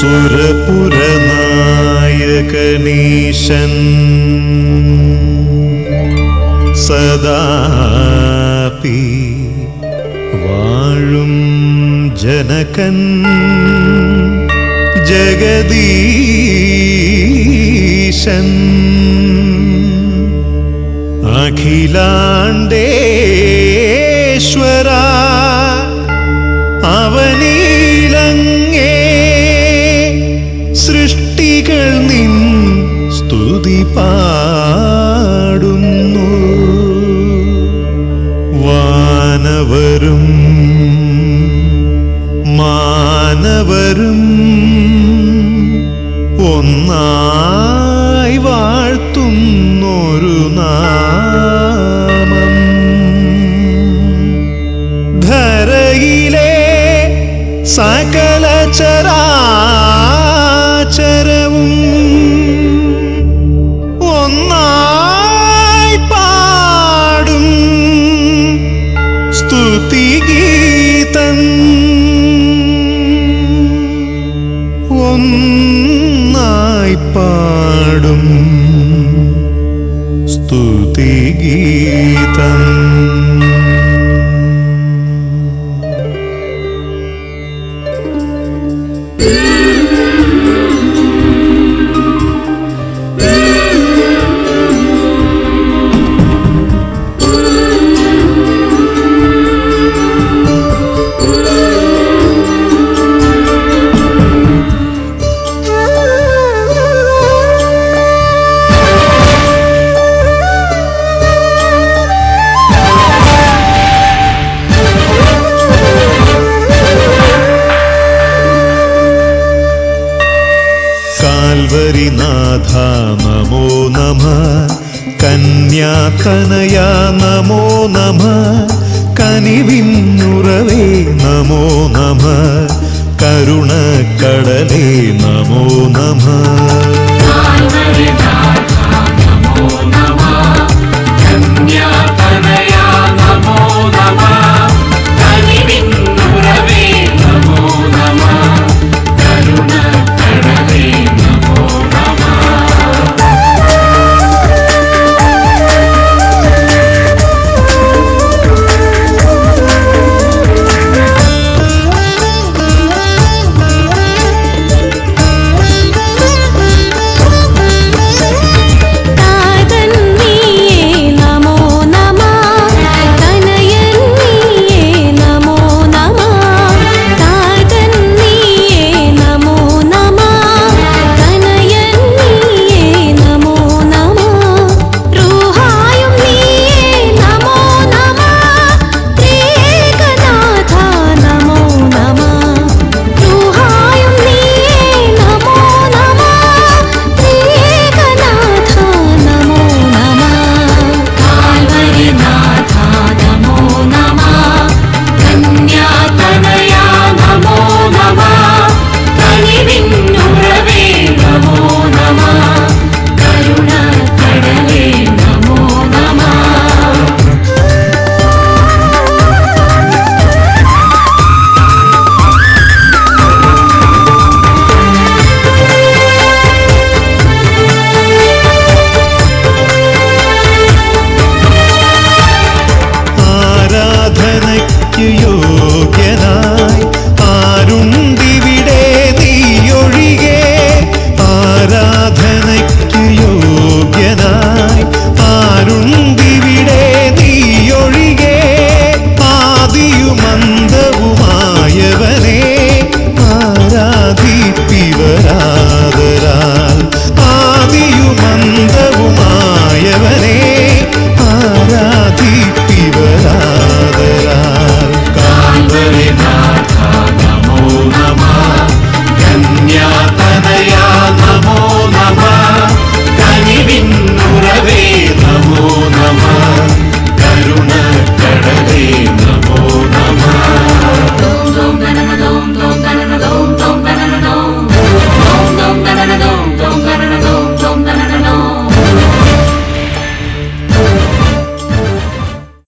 സുരപുരനായകനീശൻ. സദാപി വാഴും ജനകൻ. ജഗദീശൻ. അഖിലാണ്ടേശ്വരാ സൃഷ്ടികൾ നിൻ സ്തുതി പാടുന്നു. വാനവരും മാനവരും ഒന്നായി വാഴ്ത്തുന്നൊരു നാ നായ് പാടും സ്തുതിഗീതം ഗോദരിനാഥ നമോ. നമ കന്യാതനയ നമോ. നമ കനിവിന്നുറവേ നമോ നമ. കരുണക്കടലേ നമോ നമ.